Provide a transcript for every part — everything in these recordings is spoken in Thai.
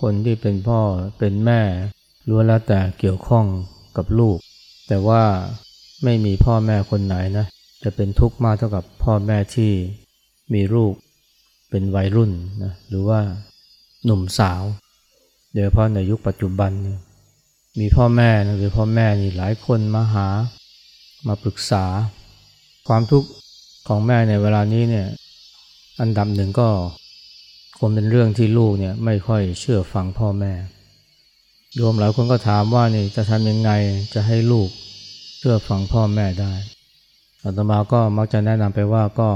คนที่เป็นพ่อเป็นแม่ล้วนแล้วแต่เกี่ยวข้องกับลูก แต่ว่าไม่มีพ่อแม่คนไหนนะจะเป็นทุกข์มากเท่ากับพ่อแม่ที่มีลูกเป็นวัยรุ่นนะหรือว่าหนุ่มสาว โดยเฉพาะในยุคปัจจุบันเนี่ยมีพ่อแม่นะหรือพ่อแม่นี่หลายคนมาหามาปรึกษา ความทุกข์ของแม่ในเวลานี้เนี่ยอันดับหนึ่งก็ คงเป็นเรื่องที่ลูกเนี่ยไม่ค่อยเชื่อฟังพ่อแม่รวมหลายคนก็ถามว่านี่จะทำยังไงจะให้ลูกเชื่อฟังพ่อแม่ได้อาตมาก็มักจะแนะนำไปว่าก็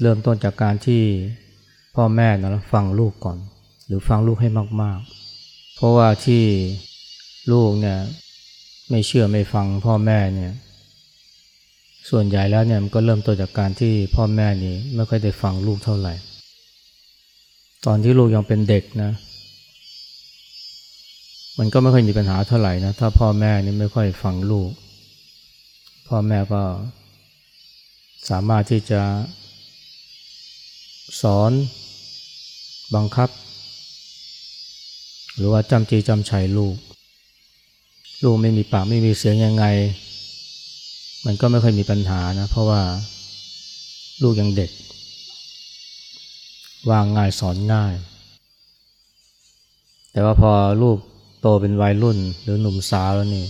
เริ่มต้นจากการที่พ่อแม่นะฟังลูกก่อน หรือฟังลูกให้มากๆ เพราะว่าที่ลูกเนี่ยไม่เชื่อไม่ฟังพ่อแม่เนี่ยส่วนใหญ่แล้วเนี่ยมันก็เริ่มต้นจากการที่พ่อแม่นี่ไม่ค่อยได้ฟังลูกเท่าไหร่ ตอนที่ลูกยังเป็นเด็กนะ มันก็ไม่ค่อยมีปัญหาเท่าไหร่นะ ถ้าพ่อแม่นี่ไม่ค่อยฟังลูก พ่อแม่ก็สามารถที่จะสอน บังคับ หรือว่าจำจีจำชัยลูก ลูกไม่มีปากไม่มีเสียงยังไง มันก็ไม่ค่อยมีปัญหานะ เพราะว่าลูกยังเด็ก วางง่ายสอนง่าย แต่ว่าพอลูกโตเป็นวัยรุ่นหรือหนุ่มสาวแล้วนี่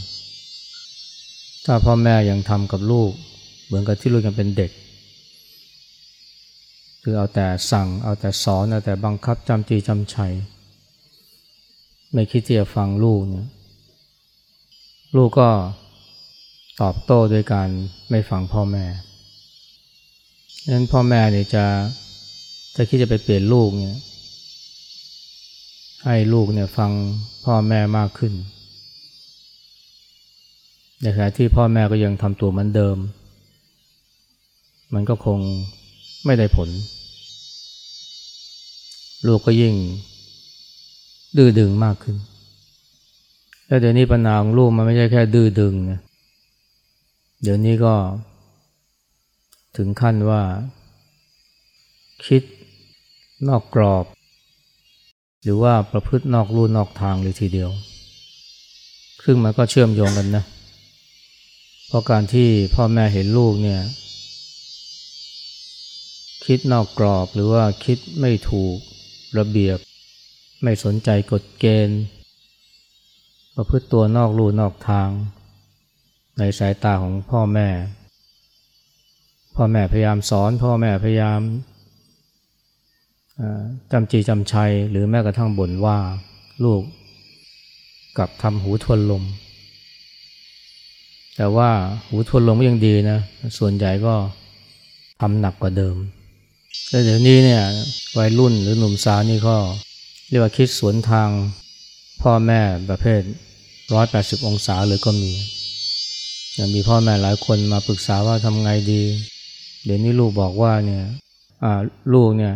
ถ้าพ่อแม่ยังทำกับลูก เหมือนกับที่ลูกยังเป็นเด็ก คือเอาแต่สั่ง เอาแต่สอน เอาแต่บังคับจำจีจำชัย ไม่คิดที่จะฟังลูกเนี่ย ลูกก็ตอบโต้ด้วยการไม่ฟังพ่อแม่ดังนั้นพ่อแม่เนี่ยจะ จะคิดจะไปเปลี่ยนลูกเนี่ย ให้ลูกเนี่ยฟังพ่อแม่มากขึ้น ในขณะที่พ่อแม่ก็ยังทำตัวเหมือนเดิม มันก็คงไม่ได้ผล ลูกก็ยิ่ง ดื้อดึงมากขึ้น แล้วเดี๋ยวนี้ปัญหาของลูกมันไม่ใช่แค่ดื้อดึงนะเดี๋ยวนี้ก็ถึงขั้นว่า คิด นอกกรอบ หรือว่าประพฤตินอกลู่นอกทางเลยทีเดียว ซึ่งมันก็เชื่อมโยงกันนะ เพราะการที่พ่อแม่เห็นลูกเนี่ย คิดนอกกรอบหรือว่าคิดไม่ถูกระเบียบ ไม่สนใจกฎเกณฑ์ ประพฤติตัวนอกลู่นอกทาง ในสายตาของพ่อแม่ พ่อแม่พยายามสอน พ่อแม่พยายาม จำจีจำชัย หรือแม้กระทั่งบ่นว่าลูกกับทำหูทวนลม แต่ว่าหูทวนลมก็ยังดีนะ ส่วนใหญ่ก็ทำหนักกว่าเดิมแต่เดี๋ยวนี้เนี่ยวัยรุ่นหรือหนุ่มสาวนี่ก็เรียกว่าคิดสวนทางพ่อแม่ประเภทร้อยแปดสิบองศาเลยก็มียังมีพ่อแม่หลายคนมาปรึกษาว่าทำไงดี เดี๋ยวนี้ลูกบอกว่าเนี่ยลูกเนี่ย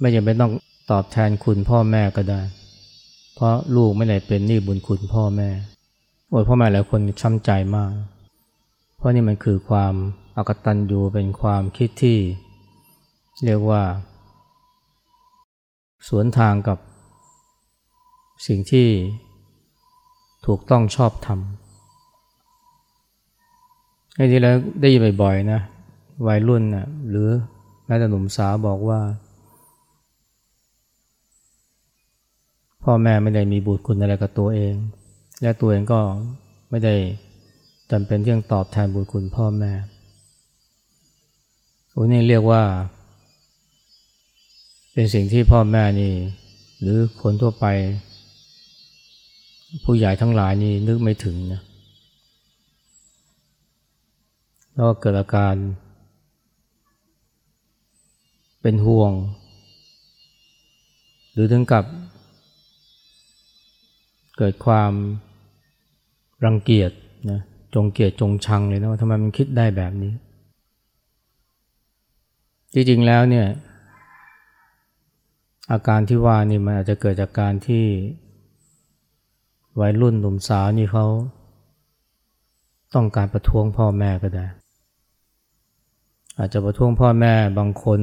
ไม่จำเป็นต้องตอบแทนคุณพ่อแม่ก็ได้ เพราะลูกไม่ได้เป็นหนี้บุญคุณพ่อแม่โอ้ยพ่อแม่หลายคนช้ำใจมาก เพราะนี่มันคือความอากตันอยู่เป็นความคิดที่เรียกว่า สวนทางกับสิ่งที่ถูกต้องชอบทำไอ้ที่แล้วได้ยินบ่อยๆนะวัยรุ่นนะ่ะหรือแม้แต่หนุ่มสาวบอกว่า พ่อแม่ไม่ได้มีบุญคุณอะไรกับตัวเอง และตัวเองก็ไม่ได้จำเป็นที่ต้องตอบแทนบุญคุณพ่อแม่อ้นี่เรียกว่า เป็นสิ่งที่พ่อแม่นี่ หรือคนทั่วไป ผู้ใหญ่ทั้งหลายนี่นึกไม่ถึงนะแล้วเกิดอาการ เป็นห่วง หรือถึงกับ เกิดความรังเกียจนะจงเกียจจงชังเลยนะว่าทำไมมันคิดได้แบบนี้ จริงๆแล้วเนี่ยอาการที่ว่านี่มันอาจจะเกิดจากการที่วัยรุ่นหนุ่มสาวนี่เขาต้องการประท้วงพ่อแม่ก็ได้ อาจจะประท้วงพ่อแม่บางคน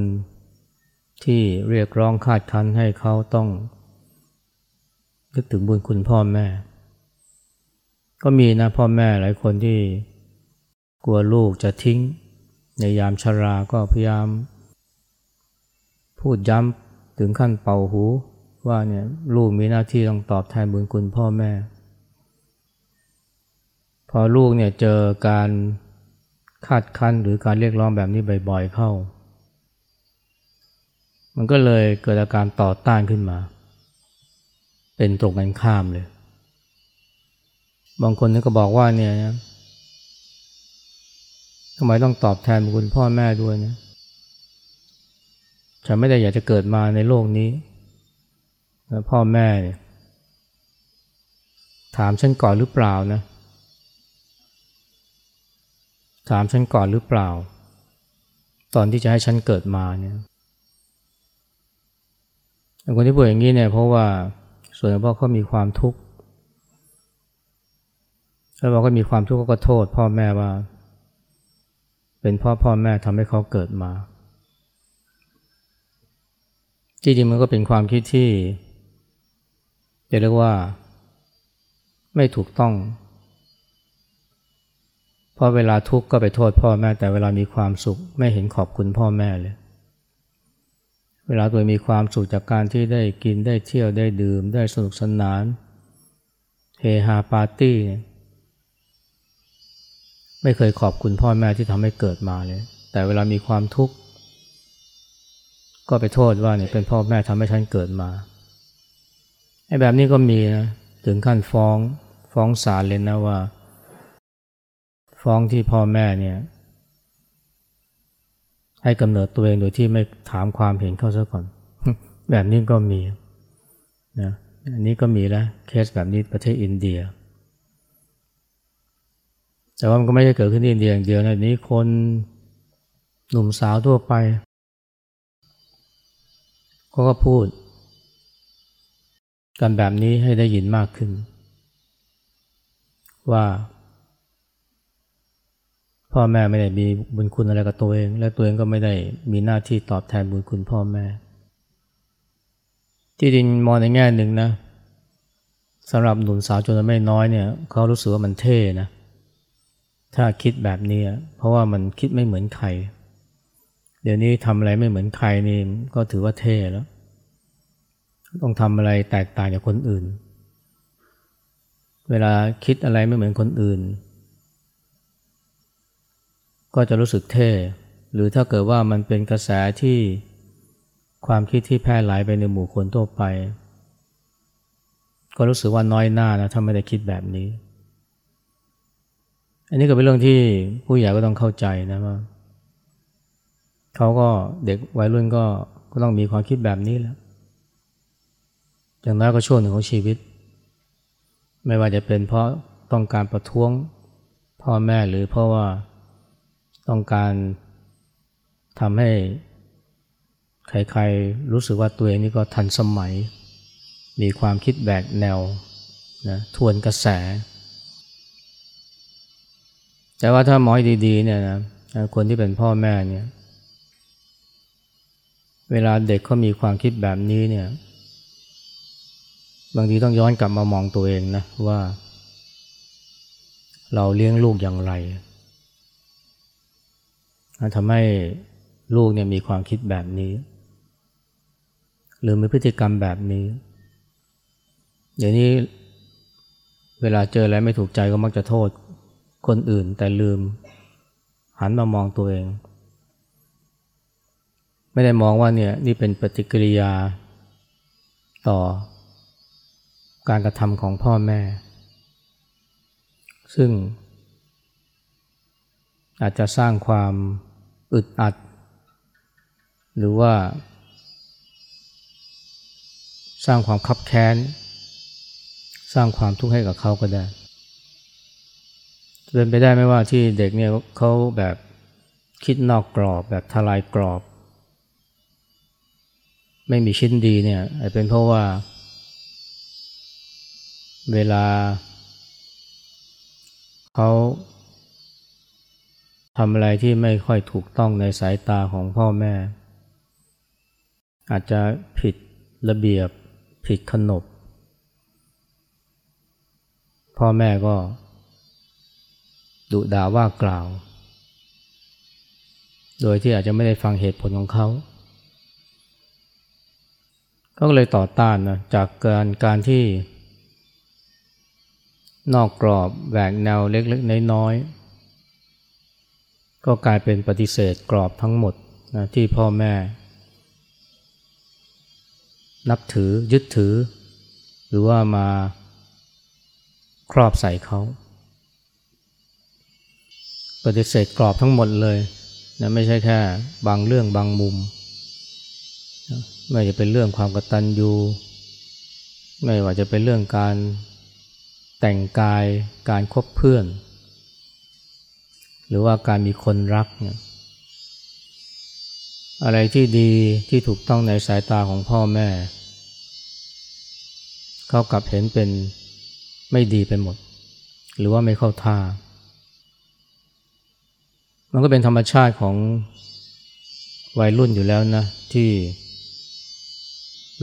ที่เรียกร้องคาดคั้นให้เขาต้อง นึกถึงบุญคุณพ่อแม่ ก็มีนะพ่อแม่หลายคนที่กลัวลูกจะทิ้ง ในยามชราก็พยายาม พูดย้ำถึงขั้นเป่าหูว่าเนี่ยลูกมีหน้าที่ต้องตอบแทนบุญคุณพ่อแม่ พอลูกเนี่ยเจอการคาดคั้นหรือการเรียกร้องแบบนี้บ่อยๆเข้า มันก็เลยเกิดอาการต่อต้านขึ้นมา เป็นตรงกันข้ามเลย บางคนก็บอกว่าเนี่ยนะทำไมต้องตอบแทนบุญพ่อแม่ด้วยนะ ฉันไม่ได้อยากจะเกิดมาในโลกนี้แล้วพ่อแม่เนี่ยถามฉันก่อนหรือเปล่านะ ถามฉันก่อนหรือเปล่า ตอนที่จะให้ฉันเกิดมาเนี่ยคนที่พูดอย่างนี้เนี่ยเพราะว่า ส่วนพราะเขามีความทุกข์แล้วเราก็มีความทุกข์ก็โทษ พ่อแม่ว่า เป็นพ่อพ่อแม่ทำให้เขาเกิดมาจริงๆมันก็เป็นความคิดที่จะเรียกว่า ไม่ถูกต้อง เพราะเวลาทุกข์ก็ไปโทษพ่อแม่ แต่เวลามีความสุข ไม่เห็นขอบคุณพ่อแม่เลย เวลาตัวมีความสุขจากการที่ได้กินได้เที่ยวได้ดื่ม ได้สนุกสนานเฮฮาปาร์ตี้ไม่เคยขอบคุณพ่อแม่ที่ทำให้เกิดมาเลย แต่เวลามีความทุกข์ก็ไปโทษว่าเนี่ยเป็นพ่อแม่ทำให้ฉันเกิดมาไอ้แบบนี้ก็มีนะถึงขั้นฟ้องฟ้องศาลเลยนะว่า ฟ้องที่พ่อแม่เนี่ย ให้กำเนิดตัวเองโดยที่ไม่ถามความเห็นเข้าซะก่อน แบบนี้ก็มีนะอันนี้ก็มีแล้วเคสแบบนี้ประเทศอินเดีย แต่ว่ามันก็ไม่ใช่เกิดขึ้นที่อินเดียอย่างเดียวนะนี้คนหนุ่มสาวทั่วไปเขาก็พูด กันแบบนี้ให้ได้ยินมากขึ้น ว่า พ่อแม่ไม่ได้มีบุญคุณอะไรกับตัวเอง และตัวเองก็ไม่ได้มีหน้าที่ตอบแทนบุญคุณพ่อแม่ ที่จริงมองในแง่หนึ่งนะสำหรับหนุ่มสาวจนไม่น้อยเนี่ยเขารู้สึกว่ามันเท่นะถ้าคิดแบบนี้เพราะว่ามันคิดไม่เหมือนใคร เดี๋ยวนี้ทำอะไรไม่เหมือนใครนี่ก็ถือว่าเท่แล้ว ต้องทำอะไรแตกต่างจากคนอื่น เวลาคิดอะไรไม่เหมือนคนอื่น ก็จะรู้สึกเท่ หรือถ้าเกิดว่ามันเป็นกระแสที่ความคิดที่แพร่หลายไปในหมู่คนทั่วไป ก็รู้สึกว่าน้อยหน้านะถ้าไม่ได้คิดแบบนี้ อันนี้ก็เป็นเรื่องที่ผู้ใหญ่ก็ต้องเข้าใจนะว่าเขาก็เด็กวัยรุ่นก็ก็ต้องมีความคิดแบบนี้แหละอย่างน้อยก็ช่วงหนึ่งของชีวิต ไม่ว่าจะเป็นเพราะต้องการประท้วงพ่อแม่หรือเพราะว่า ต้องการทำให้ใครๆรู้สึกว่าตัวเองนี่ก็ทันสมัย มีความคิดแบกแนวนะทวนกระแส แต่ว่าถ้ามอยดีๆเนี่ยนะคนที่เป็นพ่อแม่เนี่ย เวลาเด็กเขามีความคิดแบบนี้เนี่ย บางทีต้องย้อนกลับมามองตัวเองนะว่า เราเลี้ยงลูกอย่างไร ทำให้ลูกเนี่ยมีความคิดแบบนี้ หรือมีพฤติกรรมแบบนี้ เดี๋ยวนี้เวลาเจออะไรไม่ถูกใจก็มักจะโทษคนอื่นแต่ลืม หันมามองตัวเอง ไม่ได้มองว่าเนี่ยนี่เป็นปฏิกิริยาต่อการกระทำของพ่อแม่ ซึ่ง อาจจะสร้างความอึดอัด หรือว่า สร้างความคับแค้น สร้างความทุกข์ให้กับเขาก็ได้เป็นไปได้ไหมว่าที่เด็กเนี่ยเขาแบบคิดนอกกรอบแบบทลายกรอบ ไม่มีชิ้นดีเนี่ยเป็นเพราะว่า เวลาเขา ทำอะไรที่ไม่ค่อยถูกต้องในสายตาของพ่อแม่ อาจจะผิดระเบียบผิดขนบ พ่อแม่ก็ดุด่าว่ากล่าว โดยที่อาจจะไม่ได้ฟังเหตุผลของเขา ก็เลยต่อต้านนะจากการการที่นอกกรอบแหวกแนวเล็กๆ น้อยๆ ก็กลายเป็นปฏิเสธกรอบทั้งหมดนะที่พ่อแม่ นับถือยึดถือ หรือว่ามาครอบใส่เขา ปฏิเสธกรอบทั้งหมดเลยนะไม่ใช่แค่บางเรื่องบางมุม ไม่ว่าจะเป็นเรื่องความกตัญญูไม่ว่าจะเป็นเรื่องการแต่งกายการคบเพื่อน รือว่าการมีคนรักเนี่ยอะไรที่ดีที่ถูกต้องในสายตาของพ่อแม่ เขากลับเห็นเป็นไม่ดีไปหมด หรือว่าไม่เข้าท่า มันก็เป็นธรรมชาติของวัยรุ่นอยู่แล้วนะ ที่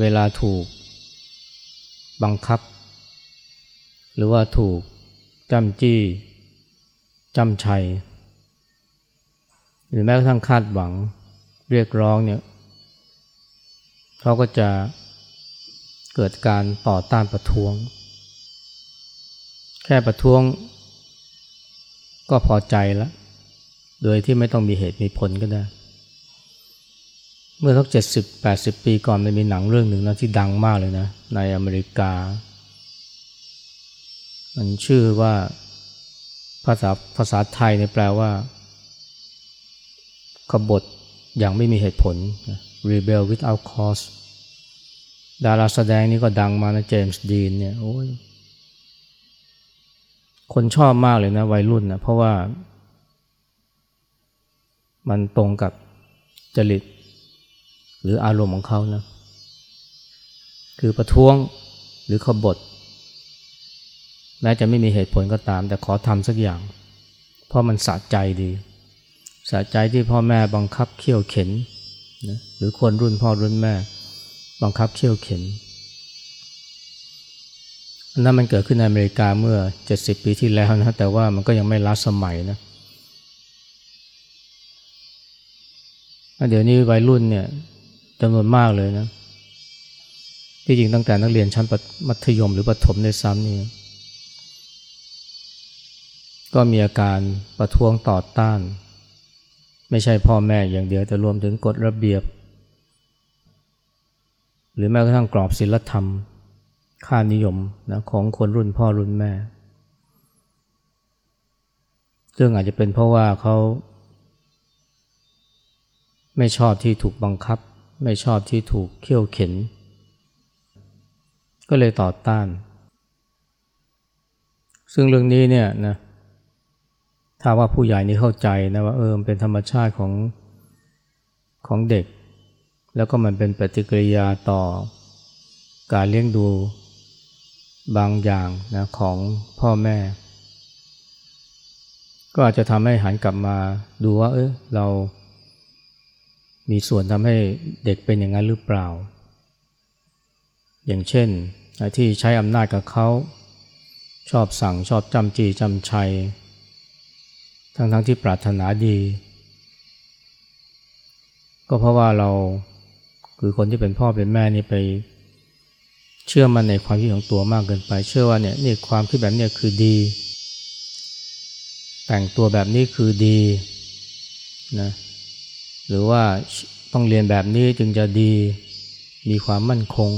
เวลาถูกบังคับ หรือว่าถูกจำจี้จำชัย หรือแม้กระทั่งคาดหวังเรียกร้องเนี่ยเขาก็จะเกิดการต่อต้านประท้วง แค่ประท้วงก็พอใจแล้วโดยที่ไม่ต้องมีเหตุมีผลก็ได้ เมื่อสักเจ็ดสิบแปดสิบปีก่อนมันมีหนังเรื่องหนึ่งนะที่ดังมากเลยนะ ในอเมริกา มันชื่อว่าภาษาภาษาไทยเนี่ยแปลว่า ขบฏอย่างไม่มีเหตุผล rebel without cause ดาราแสดงนี่ก็ดังมานะเจมส์ดีนเนี่ยโอ้ยคนชอบมากเลยนะวัยรุ่นนะเพราะว่า มันตรงกับจริต หรืออารมณ์ของเขานะ คือประท้วงหรือขบฏแม้จะไม่มีเหตุผลก็ตาม แต่ขอทำสักอย่าง เพราะมันสะใจดี สะใจที่พ่อแม่บังคับเขี่ยวเข็นนะหรือคนรุ่นพ่อรุ่นแม่ บังคับเขี่ยวเข็นนั่นมันเกิดขึ้นในอเมริกาเมื่อ 70 ปีที่แล้วนะแต่ว่ามันก็ยังไม่ล้าสมัยนะเดี๋ยวนี้วัยรุ่นเนี่ยจำนวนมากเลยนะที่จริงตั้งแต่นักเรียนชั้นมัธยมหรือประถมในซ้ำนี่ก็มีอาการประท้วงต่อต้าน ไม่ใช่พ่อแม่อย่างเดียวแต่รวมถึงกฎระเบียบ หรือแม้กระทั่งกรอบศีลธรรม ค่านิยมนะของคนรุ่นพ่อรุ่นแม่ ซึ่งอาจจะเป็นเพราะว่าเขาไม่ชอบที่ถูกบังคับ ไม่ชอบที่ถูกเขี่ยวเข็น ก็เลยต่อต้าน ซึ่งเรื่องนี้เนี่ยนะ ถ้าว่าผู้ใหญ่นี่เข้าใจนะว่าเออเป็นธรรมชาติของของเด็ก แล้วก็มันเป็นปฏิกิริยาต่อการเลี้ยงดูบางอย่างนะของพ่อแม่ ก็อาจจะทำให้หันกลับมาดูว่า เออเรา มีส่วนทำให้เด็กเป็นอย่างนั้นหรือเปล่า อย่างเช่นที่ใช้อำนาจกับเขาชอบสั่งชอบจำจีจำชัย ทั้งๆทที่ปรารถนาดี ก็เพราะว่าเราคือคนที่เป็นพ่อเป็นแม่นี่ไป เชื่อมันในความคิดของตัวมากเกินไป เชื่อว่าเนี่ยนี่ความคิดแบบนี้คือดี แต่งตัวแบบนี้คือดีนะหรือว่าต้องเรียนแบบนี้จึงจะดีมีความมั่นคง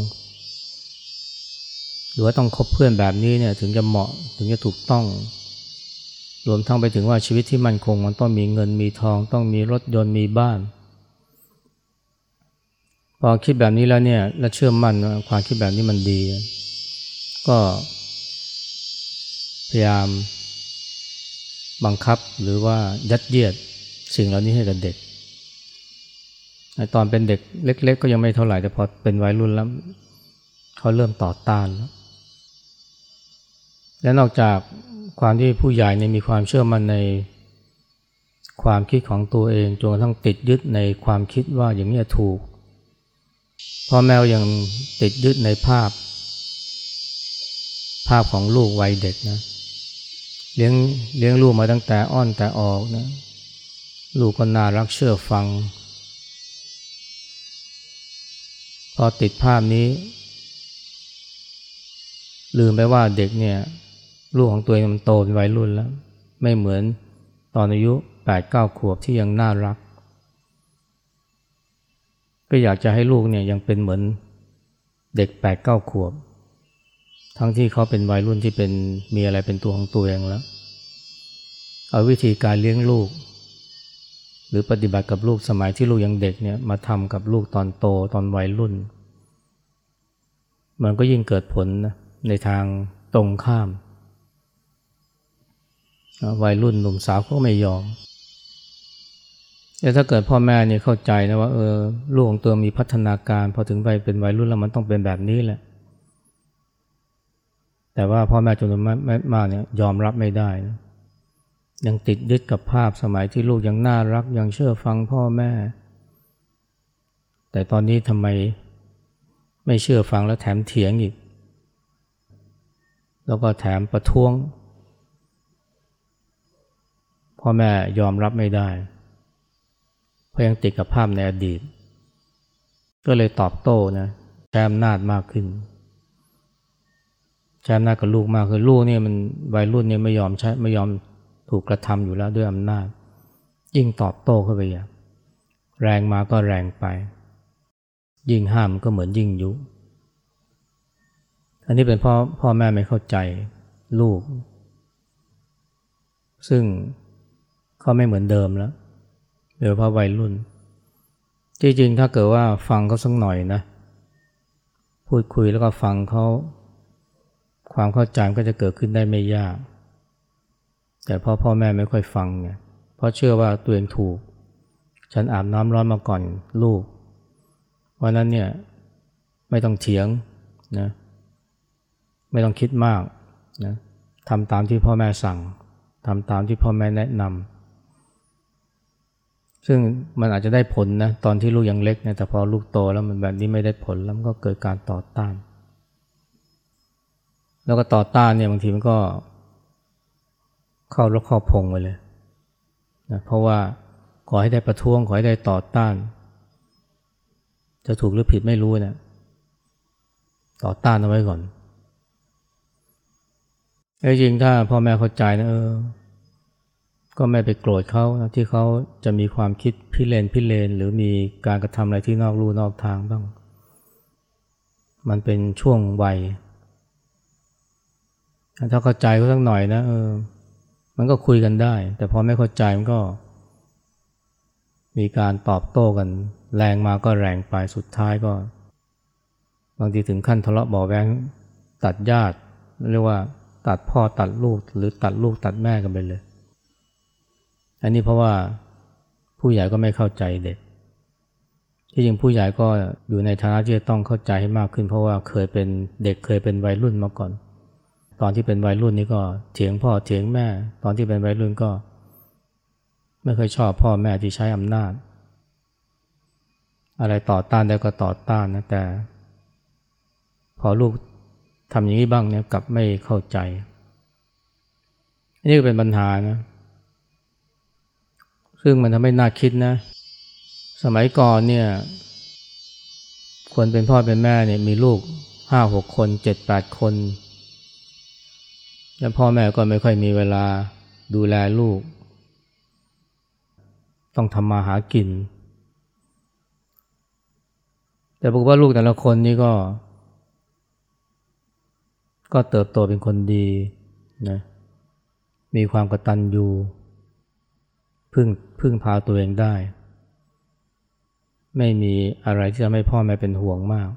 หรือว่าต้องคบเพื่อนแบบนี้เนี่ยถึงจะเหมาะถึงจะถูกต้อง รวมทั้งไปถึงว่าชีวิตที่มั่นคงมันต้องมีเงินมีทอง ต้องมีรถยนต์มีบ้าน พอคิดแบบนี้แล้วเนี่ยและเชื่อมั่นว่าความคิดแบบนี้มันดี ก็พยายามบังคับหรือว่ายัดเยียดสิ่งเหล่านี้ให้กับเด็ก ตอนเป็นเด็กเล็ก ๆ ก็ยังไม่เท่าไหร่แต่พอเป็นวัยรุ่นแล้วเขาเริ่มต่อต้านแล้ว และนอกจากความที่ผู้ใหญ่เนี่ยมีความเชื่อมั่นในความคิดของตัวเองจนกระทั่งติดยึดในความคิดว่าอย่างนี้ถูกพ่อแม่ยังติดยึดในภาพ ภาพของลูกวัยเด็กนะเลี้ยงเลี้ยงลูกมาตั้งแต่อ้อนแต่ออกนะลูกก็น่ารักเชื่อฟัง พอติดภาพนี้ ลืมไปว่าเด็กเนี่ย ลูกของตัวเองมันโตเป็นวัยรุ่นแล้ว ไม่เหมือนตอนอายุแปดเก้าขวบที่ยังน่ารัก ก็อยากจะให้ลูกเนี่ยยังเป็นเหมือนเด็กแปดเก้าขวบ ทั้งที่เขาเป็นวัยรุ่นที่เป็นมีอะไรเป็นตัวของตัวเองแล้ว เอาวิธีการเลี้ยงลูก หรือปฏิบัติกับลูกสมัยที่ลูกยังเด็กเนี่ยมาทำกับลูกตอนโตตอนวัยรุ่น มันก็ยิ่งเกิดผลนะในทางตรงข้าม วัยรุ่นหนุ่มสาวก็ไม่ยอมแต่ถ้าเกิดพ่อแม่เนี่ยเข้าใจนะว่าเออลูกของตัวมีพัฒนาการพอถึงไปเป็นวัยรุ่นแล้วมันต้องเป็นแบบนี้แหละ แต่ว่าพ่อแม่จำนวนมากเนี่ยยอมรับไม่ได้นะยังติดยึดกับภาพสมัยที่ลูกยังน่ารักยังเชื่อฟังพ่อแม่ แต่ตอนนี้ทำไมไม่เชื่อฟังแล้วแถมเถียงอีก แล้วก็แถมประท้วง พ่อแม่ยอมรับไม่ได้เพราะยังติดกับภาพในอดีต ก็เลยตอบโต้นะใช้อำนาจมากขึ้นใช้อำนาจกับลูกมากคือลูกเนี่ยมันวัยรุ่นเนี่ยไม่ยอมใช้ไม่ยอมถูกกระทำอยู่แล้วด้วยอำนาจ ยิ่งตอบโต้เข้าไปอย่างแรงมาก็แรงไป ยิ่งห้ามก็เหมือนยิ่งยุ อันนี้เป็นพ่อพ่อแม่ไม่เข้าใจลูก ซึ่ง เขาไม่เหมือนเดิมแล้วโดยเฉพาะวัยรุ่น จริงๆ ถ้าเกิดว่าฟังเขาสักหน่อยนะ พูดคุยแล้วก็ฟังเขาความเข้าใจก็จะเกิดขึ้นได้ไม่ยาก แต่พ่อพ่อแม่ไม่ค่อยฟังเนี่ยเพราะเชื่อว่าตัวเองถูก ฉันอาบน้ำร้อนมาก่อนลูก วันนั้นเนี่ยไม่ต้องเถียงนะไม่ต้องคิดมากนะทำตามที่พ่อแม่สั่งทำตามที่พ่อแม่แนะนำ ซึ่งมันอาจจะได้ผลนะตอนที่ลูกยังเล็กนะแต่พอลูกโตแล้วมันแบบนี้ไม่ได้ผลแล้วมันก็เกิดการต่อต้าน แล้วก็ต่อต้านเนี่ยบางทีมันก็ เข้ารกเข้าพงไปเลยนะเพราะว่าขอให้ได้ประท้วงขอให้ได้ต่อต้าน จะถูกหรือผิดไม่รู้นะต่อต้านเอาไว้ก่อนจริงถ้าพ่อแม่เข้าใจนะเออ ก็ไม่ไปโกรธเขาที่เขาจะมีความคิดพิเรนพิเรนหรือมีการกระทำอะไรที่นอกรูนอกทางบ้าง มันเป็นช่วงวัยถ้าเข้าใจเขาสักหน่อยนะเออ มันก็คุยกันได้ แต่พอไม่เข้าใจมันก็ มีการตอบโต้กัน แรงมาก็แรงไปสุดท้ายก็ บางทีถึงขั้นทะเลาะบอแวงตัดญาติ เรียกว่า ตัดพ่อตัดลูกหรือตัดลูกตัดแม่กันไปเลย อันนี้เพราะว่าผู้ใหญ่ก็ไม่เข้าใจเด็ก ที่จริงผู้ใหญ่ก็อยู่ในฐานะที่จะต้องเข้าใจให้มากขึ้น เพราะว่าเคยเป็นเด็กเคยเป็นวัยรุ่นมาก่อน ตอนที่เป็นวัยรุ่นนี่ก็เถียงพ่อเถียงแม่ ตอนที่เป็นวัยรุ่นก็ ไม่เคยชอบพ่อแม่ที่ใช้อำนาจ อะไรต่อต้านได้ก็ต่อต้านนะแต่ พอลูกทำอย่างนี้บ้างเนี่ยกลับไม่เข้าใจ นี่ก็เป็นปัญหานะ ซึ่งมันทำให้น่าคิดนะ สมัยก่อนเนี่ยคนเป็นพ่อเป็นแม่เนี่ยมีลูกห้าหกคนเจ็ดแปดคน แล้วพ่อแม่ก็ไม่ค่อยมีเวลาดูแลลูก ต้องทำมาหากิน แต่บอกว่าลูกแต่ละคนนี่ก็ ก็เติบโตเป็นคนดีนะมีความกตัญญู พึ่งพึ่งพาตัวเองได้ ไม่มีอะไรที่จะไม่พ่อแม่เป็นห่วงมาก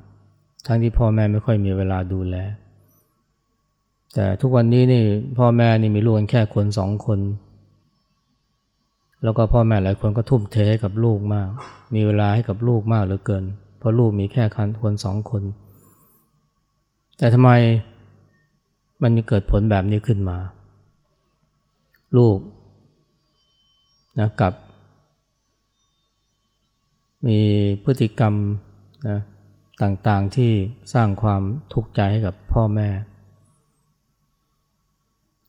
ทั้งที่พ่อแม่ไม่ค่อยมีเวลาดูแล แต่ทุกวันนี้นี่พ่อแม่นี่มีลูกกันแค่คนสองคน แล้วก็พ่อแม่หลายคนก็ทุ่มเทให้กับลูกมาก มีเวลาให้กับลูกมากเหลือเกิน เพราะลูกมีแค่คันคนสองคน แต่ทำไมมันเกิดผลแบบนี้ขึ้นมา ลูก นะกับ มีพฤติกรรมนะต่างๆที่สร้างความทุกข์ใจให้กับพ่อแม่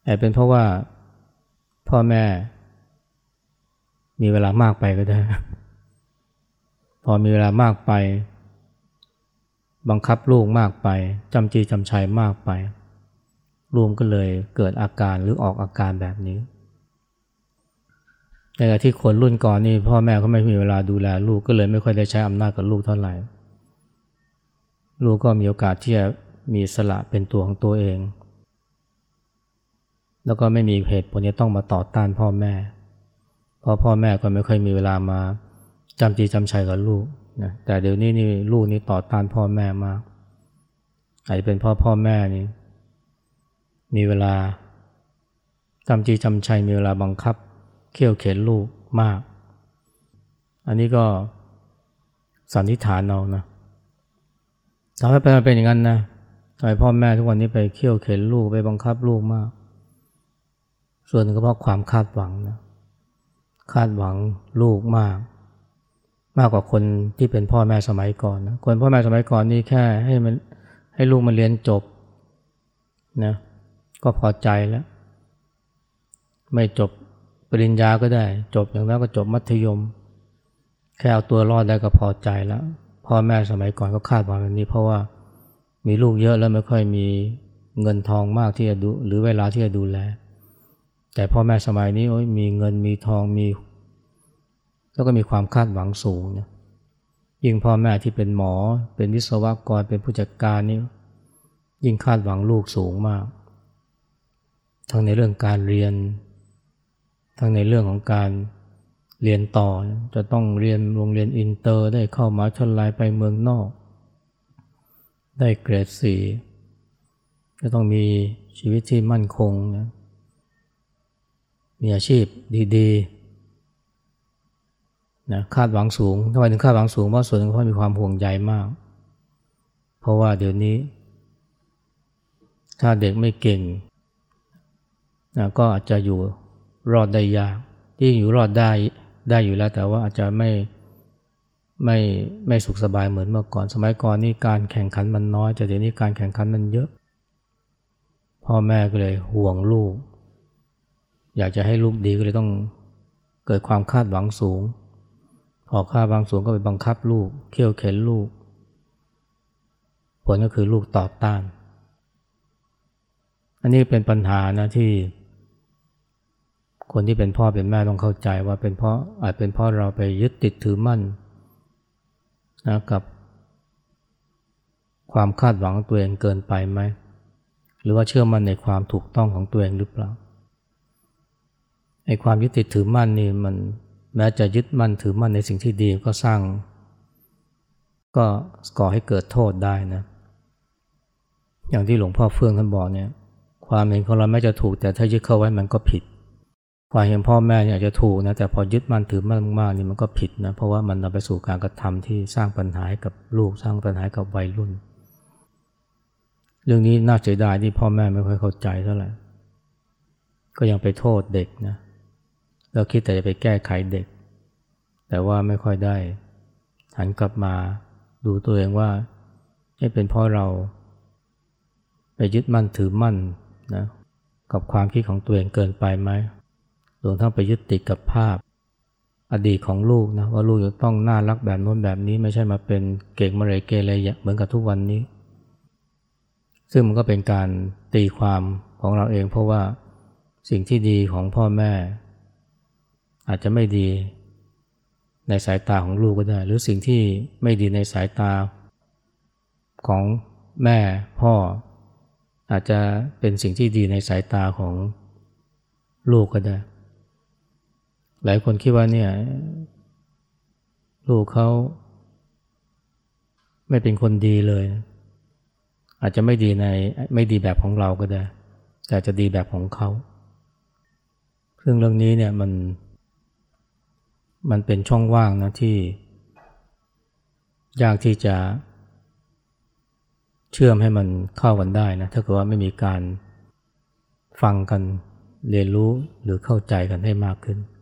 อาจเป็นเพราะว่าพ่อแม่ มีเวลามากไปก็ได้ พอมีเวลามากไป บังคับลูกมากไปจำจีจำชัยมากไปลูกก็เลยเกิดอาการหรือออกอาการแบบนี้ ในขณะที่คนรุ่นก่อนนี่พ่อแม่เขาไม่มีเวลาดูแลลูกก็เลยไม่ค่อยได้ใช้อำนาจกับลูกเท่าไหร่ ลูกก็มีโอกาสที่จะมีสละเป็นตัวของตัวเอง แล้วก็ไม่มีเหตุผลที่ต้องมาต่อต้านพ่อแม่ เพราะพ่อแม่ก็ไม่ค่อยมีเวลามาจำจีจำชัยกับลูกนะแต่เดี๋ยวนี้นี่ลูกนี่ต่อต้านพ่อแม่มากอาจจะเป็นพ่อพ่อแม่นี่มีเวลาจำจีจำชัยมีเวลาบังคับ เขี่ยวเข็นลูกมาก อันนี้ก็สันนิษฐานเอานะทำให้เป็นเป็นอย่างนั้นนะทำไมพ่อแม่ทุกวันนี้ไปเขี่ยวเข็นลูกไปบังคับลูกมาก ส่วนหนึ่งก็เพราะความคาดหวังนะ คาดหวังลูกมาก มากกว่าคนที่เป็นพ่อแม่สมัยก่อนนะคนพ่อแม่สมัยก่อนนี่แค่ให้มันให้ลูกมันเรียนจบนะ ก็พอใจแล้ว ไม่จบ ริญญาก็ได้ จบอย่างนั้นก็จบมัธยม แค่เอาตัวรอดได้ก็พอใจแล้วพ่อแม่สมัยก่อนก็คาดหวังแบบนี้ เพราะว่ามีลูกเยอะแล้วไม่ค่อยมีเงินทองมากที่จะดูหรือเวลาที่จะดูแล แต่พ่อแม่สมัยนี้โอ้ยมีเงินมีทองมี แล้วก็มีความคาดหวังสูงนะยิ่งพ่อแม่ที่เป็นหมอ เป็นวิศวกรเป็นผู้จัดการนี่ยิ่งคาดหวังลูกสูงมาก ทั้งในเรื่องการเรียน ทั้งในเรื่องของการเรียนต่อ จะต้องเรียนโรงเรียนอินเตอร์ได้เข้ามหาลัยไปเมืองนอก ได้เกรดสี่จะต้องมีชีวิตที่มั่นคงนะมีอาชีพดีๆนะคาดหวังสูงทำไมถึงคาดหวังสูงเพราะส่วนหนึ่งเพราะมีความห่วงใยมาก เพราะว่าเดี๋ยวนี้ ถ้าเด็กไม่เก่งนะก็อาจจะอยู่ รอดได้ยาก ที่อยู่รอดได้ได้อยู่แล้ว แต่ว่าอาจจะไม่ไม่ไม่สุขสบายเหมือนเมื่อก่อน สมัยก่อนนี่การแข่งขันมันน้อยแต่เดี๋ยวนี้การแข่งขันมันเยอะ พ่อแม่ก็เลยห่วงลูก อยากจะให้ลูกดีก็เลยต้องเกิดความคาดหวังสูง พอคาดหวังสูงก็ไปบังคับลูกเคี่ยวเข็นลูก ผลก็คือลูกต่อต้าน อันนี้เป็นปัญหานะที่ คนที่เป็นพ่อเป็นแม่ต้องเข้าใจว่าเป็นเพราะอาจเป็นเพราะเราไปยึดติดถือมั่นนะกับ ความคาดหวังตัวเองเกินไปไหมหรือว่าเชื่อมั่นในความถูกต้องของตัวเองหรือเปล่าไอ้ความยึดติดถือมั่นนี่มันแม้จะยึดมั่นถือมั่นในสิ่งที่ดีก็สร้าง ก็ก่อให้เกิดโทษได้นะ อย่างที่หลวงพ่อเฟื่องท่านบอกเนี่ย ความเห็นของเราไม่จะถูกแต่ถ้ายึดเข้าไว้มันก็ผิด ความเห็นพ่อแม่เนี่ยจะถูกนะแต่พอยึดมั่นถือมั่นมากๆนี่มันก็ผิดนะเพราะว่ามันนำไปสู่การกระทำที่สร้างปัญหาให้กับลูกสร้างปัญหากับวัยรุ่น เรื่องนี้น่าเสียดายที่พ่อแม่ไม่ค่อยเข้าใจเท่าไหร่ก็ยังไปโทษเด็กนะแล้วคิดแต่จะไปแก้ไขเด็ก แต่ว่าไม่ค่อยได้ หันกลับมาดูตัวเองว่าให้เป็นเพราะเรา ไปยึดมั่นถือมั่นนะกับความคิดของตัวเองเกินไปไหม รวมทั้งไปยึดติดกับภาพ อดีตของลูกนะว่าลูกจะต้องน่ารักแบบโน้นแบบนี้ไม่ใช่มาเป็นเก่งมาเลยเกเรเหมือนกับทุกวันนี้ ซึ่งมันก็เป็นการตีความของเราเองเพราะว่าสิ่งที่ดีของพ่อแม่ อาจจะไม่ดีในสายตาของลูกก็ได้ หรือสิ่งที่ไม่ดีในสายตาของแม่พ่อ อาจจะเป็นสิ่งที่ดีในสายตาของลูกก็ได้ หลายคนคิดว่าเนี่ยลูกเขาไม่เป็นคนดีเลย อาจจะไม่ดีในไม่ดีแบบของเราก็ได้ แต่จะดีแบบของเขาซึ่งเรื่องนี้เนี่ยมัน มันเป็นช่องว่างนะที่ยากที่จะ เชื่อมให้มันเข้ากันได้นะถ้าเกิดว่าไม่มีการฟังกันเรียนรู้หรือเข้าใจกันให้มากขึ้น